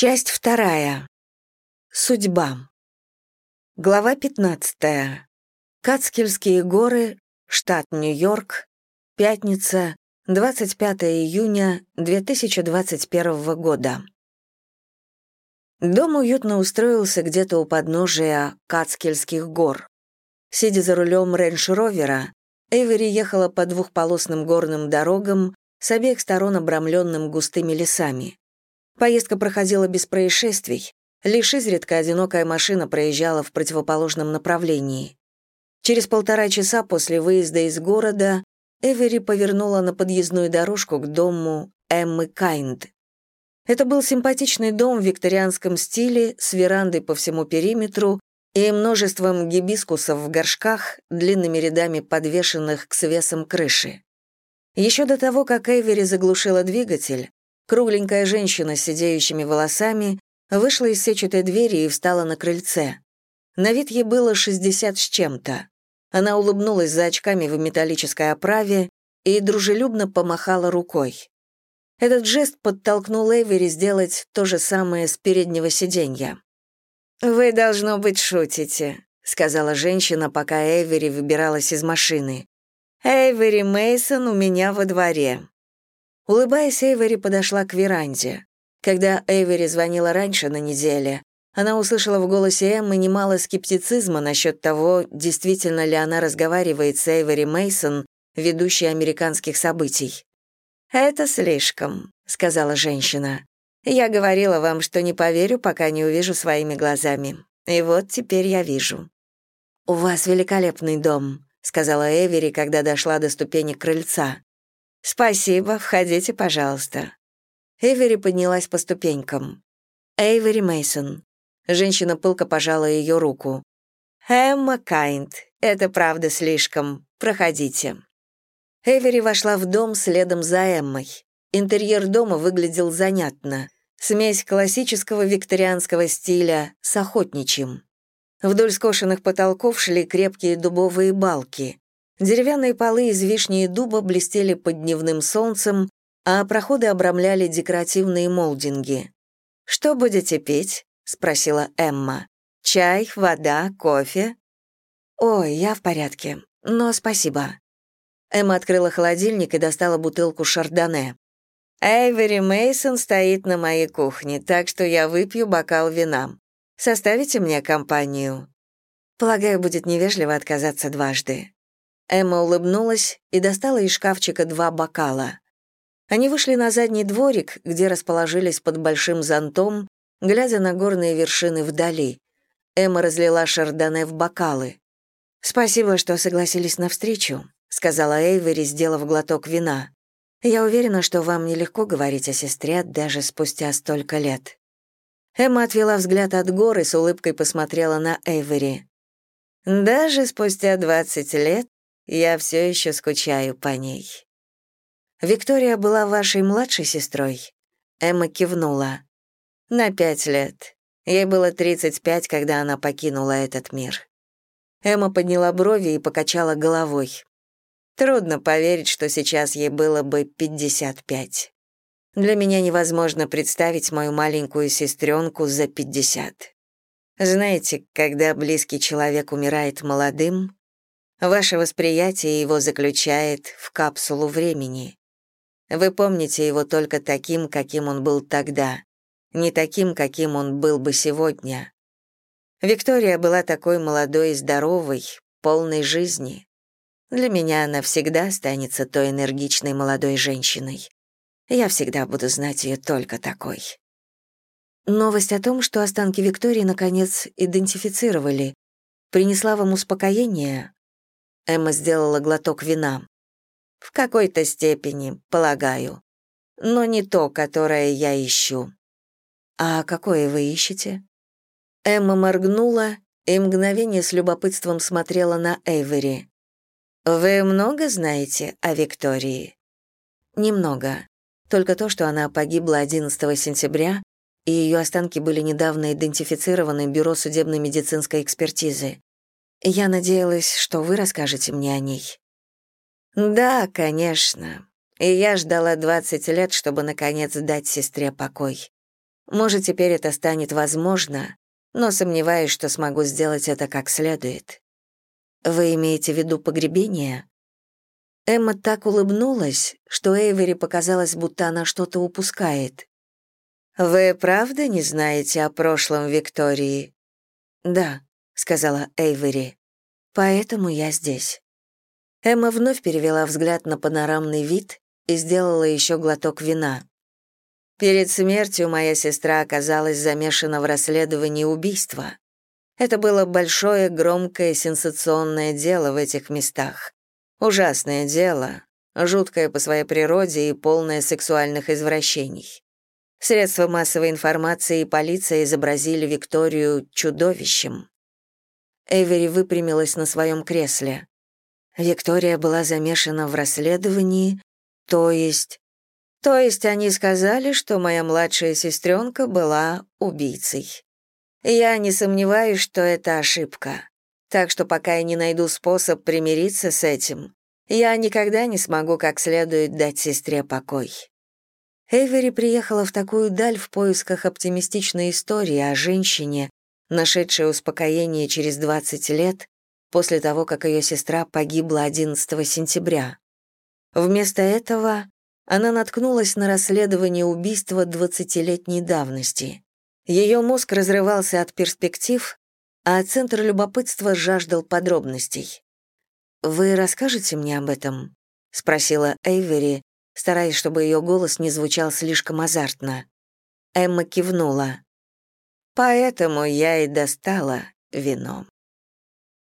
Часть вторая. Судьба. Глава 15. Кацкельские горы, штат Нью-Йорк, пятница, 25 июня 2021 года. Дом уютно устроился где-то у подножия Кацкельских гор. Сидя за рулем рейндж-ровера, Эйвери ехала по двухполосным горным дорогам с обеих сторон обрамленным густыми лесами. Поездка проходила без происшествий, лишь изредка одинокая машина проезжала в противоположном направлении. Через полтора часа после выезда из города Эвери повернула на подъездную дорожку к дому Эммы Кайнд. Это был симпатичный дом в викторианском стиле с верандой по всему периметру и множеством гибискусов в горшках, длинными рядами подвешенных к свесам крыши. Еще до того, как Эвери заглушила двигатель, Кругленькая женщина с сидеющими волосами вышла из сетчатой двери и встала на крыльце. На вид ей было 60 с чем-то. Она улыбнулась за очками в металлической оправе и дружелюбно помахала рукой. Этот жест подтолкнул Эйвери сделать то же самое с переднего сиденья. «Вы, должно быть, шутите», — сказала женщина, пока Эйвери выбиралась из машины. «Эйвери Мейсон у меня во дворе. Улыбаясь, Эйвери подошла к веранде. Когда Эйвери звонила раньше на неделе, она услышала в голосе Эммы немало скептицизма насчет того, действительно ли она разговаривает с Эйвери Мейсон, ведущей американских событий. «Это слишком», — сказала женщина. «Я говорила вам, что не поверю, пока не увижу своими глазами. И вот теперь я вижу». «У вас великолепный дом», — сказала Эвери, когда дошла до ступени крыльца. «Спасибо, входите, пожалуйста». Эйвери поднялась по ступенькам. Эйвери Мейсон. Женщина пылко пожала ее руку. «Эмма Кайнд, это правда слишком. Проходите». Эйвери вошла в дом следом за Эммой. Интерьер дома выглядел занятно. Смесь классического викторианского стиля с охотничьим. Вдоль скошенных потолков шли крепкие дубовые балки. Деревянные полы из вишни и дуба блестели под дневным солнцем, а проходы обрамляли декоративные молдинги. «Что будете пить?» — спросила Эмма. «Чай, вода, кофе?» «Ой, я в порядке, но спасибо». Эмма открыла холодильник и достала бутылку шардоне. «Эйвери Мейсон стоит на моей кухне, так что я выпью бокал вина. Составите мне компанию?» Полагаю, будет невежливо отказаться дважды. Эмма улыбнулась и достала из шкафчика два бокала. Они вышли на задний дворик, где расположились под большим зонтом, глядя на горные вершины вдали. Эмма разлила шардоне в бокалы. «Спасибо, что согласились на встречу», — сказала Эйвери, сделав глоток вина. «Я уверена, что вам нелегко говорить о сестре даже спустя столько лет». Эмма отвела взгляд от горы, с улыбкой посмотрела на Эйвери. «Даже спустя двадцать лет я все еще скучаю по ней. Виктория была вашей младшей сестрой? Эмма кивнула. На пять лет. Ей было 35, когда она покинула этот мир. Эмма подняла брови и покачала головой. Трудно поверить, что сейчас ей было бы 55. Для меня невозможно представить мою маленькую сестренку за 50. Знаете, когда близкий человек умирает молодым, Ваше восприятие его заключает в капсулу времени. Вы помните его только таким, каким он был тогда, не таким, каким он был бы сегодня. Виктория была такой молодой и здоровой, полной жизни. Для меня она всегда останется той энергичной молодой женщиной. Я всегда буду знать ее только такой. Новость о том, что останки Виктории наконец идентифицировали, принесла вам успокоение, Эмма сделала глоток вина. «В какой-то степени, полагаю. Но не то, которое я ищу». «А какое вы ищете?» Эмма моргнула и мгновение с любопытством смотрела на Эйвери. «Вы много знаете о Виктории?» «Немного. Только то, что она погибла 11 сентября, и ее останки были недавно идентифицированы Бюро судебно-медицинской экспертизы. Я надеялась, что вы расскажете мне о ней. Да, конечно. И я ждала 20 лет, чтобы наконец дать сестре покой. Может, теперь это станет возможно, но сомневаюсь, что смогу сделать это как следует. Вы имеете в виду погребение? Эмма так улыбнулась, что Эйвери показалось, будто она что-то упускает. «Вы правда не знаете о прошлом Виктории?» «Да», — сказала Эйвери. «Поэтому я здесь». Эмма вновь перевела взгляд на панорамный вид и сделала еще глоток вина. Перед смертью моя сестра оказалась замешана в расследовании убийства. Это было большое, громкое, сенсационное дело в этих местах. Ужасное дело, жуткое по своей природе и полное сексуальных извращений. Средства массовой информации и полиция изобразили Викторию чудовищем. Эвери выпрямилась на своем кресле. Виктория была замешана в расследовании, то есть... То есть они сказали, что моя младшая сестренка была убийцей. Я не сомневаюсь, что это ошибка. Так что пока я не найду способ примириться с этим, я никогда не смогу как следует дать сестре покой. Эйвери приехала в такую даль в поисках оптимистичной истории о женщине, нашедшей успокоение через 20 лет после того, как ее сестра погибла 11 сентября. Вместо этого она наткнулась на расследование убийства 20-летней давности. Ее мозг разрывался от перспектив, а Центр любопытства жаждал подробностей. «Вы расскажете мне об этом?» — спросила Эйвери, стараясь, чтобы ее голос не звучал слишком азартно. Эмма кивнула. «Поэтому я и достала вино».